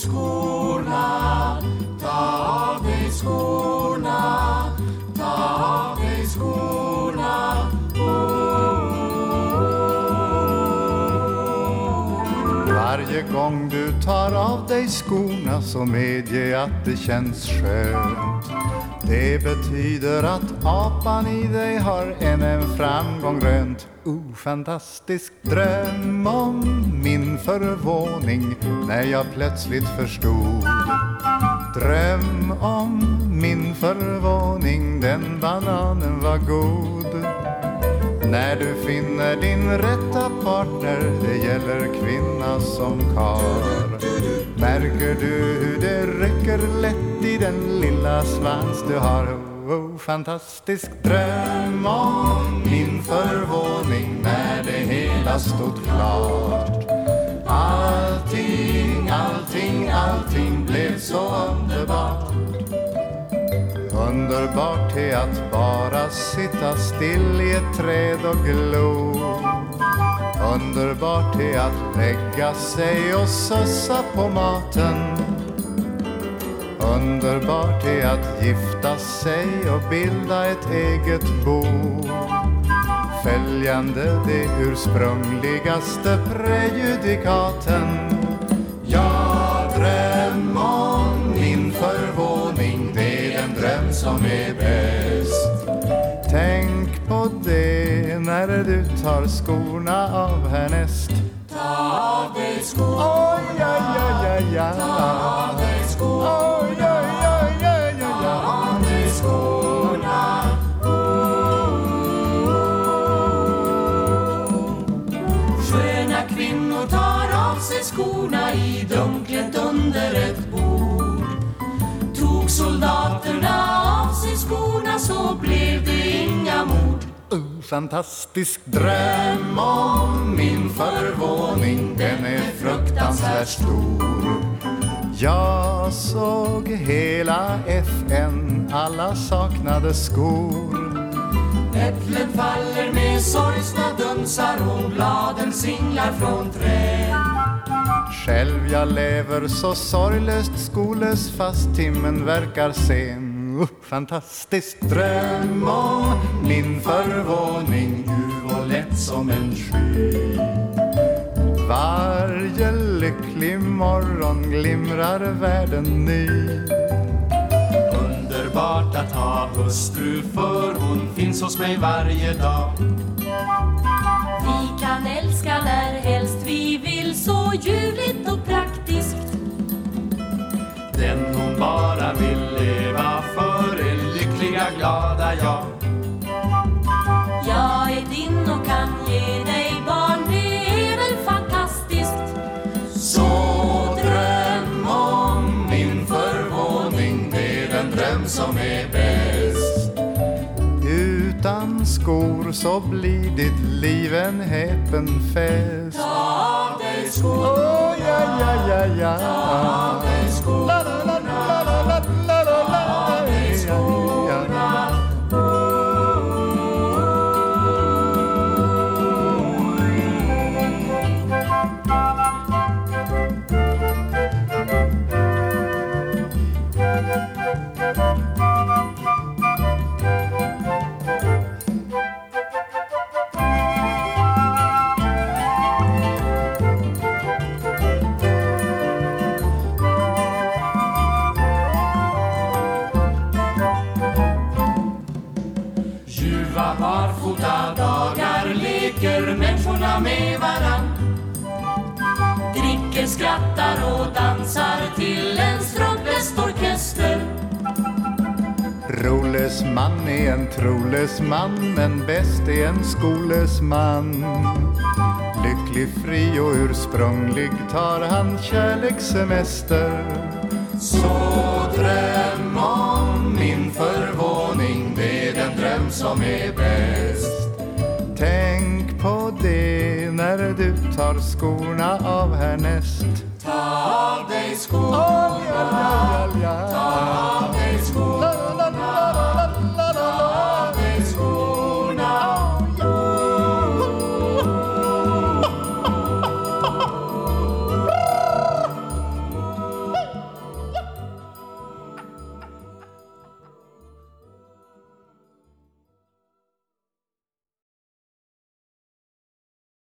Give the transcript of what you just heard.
school. Varje gång du tar av dig skorna så medge att det känns skönt. Det betyder att apan i dig har än en framgång rönt. Oh, fantastisk dröm om min förvåning när jag plötsligt förstod. Dröm om min förvåning, den bananen var god. När du finner din rätta partner, det gäller kvinna som kar. Märker du hur det räcker lätt i den lilla svans du har? Oh, fantastisk dröm om min förvåning när det hela stod klart. Allting, allting, allting blev så underbart. Underbart är att bara sitta still i ett träd och glo. Underbart är att lägga sig och sussa på maten. Underbart är att gifta sig och bilda ett eget bo. Följande de ursprungligaste prejudikaten. När du tar skorna av härnäst. Ta av dig skorna, Oj, oj, oj, oj, oj. ta av dig skorna, Oj, oj, oj, oj, oj, ta oj. av dig skorna. Sköna kvinnor tar av sig skorna i dunklet under ett bord. Fantastisk dröm om min förvåning, den är fruktansvärt stor. Jag såg hela FN, alla saknade skor. Äpplen faller med sorgsna dunsar och bladen singlar från träd. Själv jag lever så sorglöst skolös fast timmen verkar sen. Oh, fantastisk dröm om min förvåning, ljuv och lätt som en sky. Varje lycklig morgon glimrar världen ny. Underbart att ha hustru för hon finns hos mig varje dag. Vi kan älska när helst vi vill så ljuvligt och praktiskt. Glada jag. Jag är din och kan ge dig barn, det är väl fantastiskt. Så dröm om min förvåning, det är den dröm som är bäst. Utan skor så blir ditt liv en häpen fest. Ta av dig skorna, Oh, ja, ja, ja, ja. Med varann. Dricker, skrattar och dansar till en stråkblästorkester. Rolös man är en trolös man, men bäst är en skolös man. Lycklig, fri och ursprunglig tar han kärlekssemester. Så dröm om min förvåning, det är den dröm som är bäst. När du tar skorna av härnäst. Ta av dig skorna, ja.